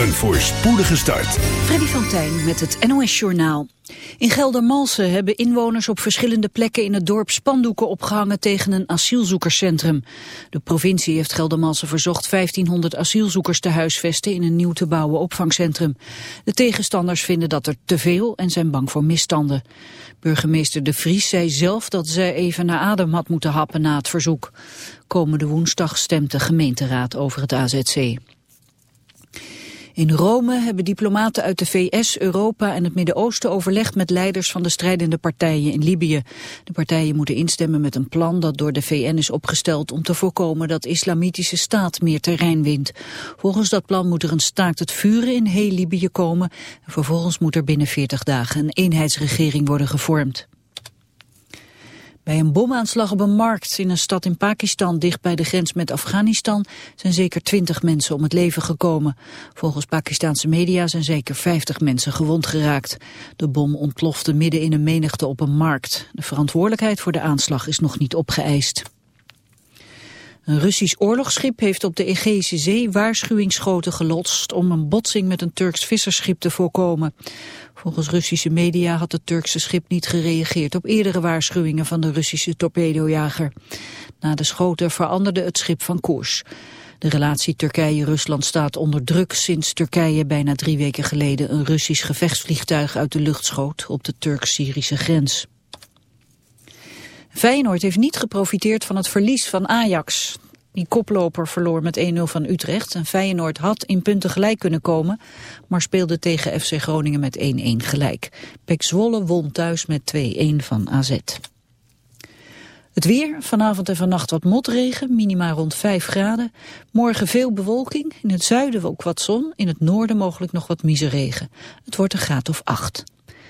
Een voorspoedige start. Freddy van Tijn met het NOS-journaal. In Geldermalsen hebben inwoners op verschillende plekken in het dorp spandoeken opgehangen tegen een asielzoekerscentrum. De provincie heeft Geldermalsen verzocht 1500 asielzoekers te huisvesten in een nieuw te bouwen opvangcentrum. De tegenstanders vinden dat er te veel en zijn bang voor misstanden. Burgemeester De Vries zei zelf dat zij even naar adem had moeten happen na het verzoek. Komende woensdag stemt de gemeenteraad over het AZC. In Rome hebben diplomaten uit de VS, Europa en het Midden-Oosten overlegd met leiders van de strijdende partijen in Libië. De partijen moeten instemmen met een plan dat door de VN is opgesteld om te voorkomen dat islamitische staat meer terrein wint. Volgens dat plan moet er een staakt het vuren in heel Libië komen en vervolgens moet er binnen 40 dagen een eenheidsregering worden gevormd. Bij een bomaanslag op een markt in een stad in Pakistan dicht bij de grens met Afghanistan zijn zeker twintig mensen om het leven gekomen. Volgens Pakistanse media zijn zeker 50 mensen gewond geraakt. De bom ontplofte midden in een menigte op een markt. De verantwoordelijkheid voor de aanslag is nog niet opgeëist. Een Russisch oorlogsschip heeft op de Egeïsche Zee waarschuwingsschoten gelost om een botsing met een Turks visserschip te voorkomen. Volgens Russische media had het Turkse schip niet gereageerd op eerdere waarschuwingen van de Russische torpedojager. Na de schoten veranderde het schip van koers. De relatie Turkije-Rusland staat onder druk sinds Turkije bijna drie weken geleden een Russisch gevechtsvliegtuig uit de lucht schoot op de Turk-Syrische grens. Feyenoord heeft niet geprofiteerd van het verlies van Ajax. Die koploper verloor met 1-0 van Utrecht. En Feyenoord had in punten gelijk kunnen komen, maar speelde tegen FC Groningen met 1-1 gelijk. Pek Zwolle won thuis met 2-1 van AZ. Het weer, vanavond en vannacht wat motregen, minima rond 5 graden. Morgen veel bewolking, in het zuiden ook wat zon, in het noorden mogelijk nog wat miseregen. Het wordt een graad of 8.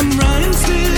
I'm running still.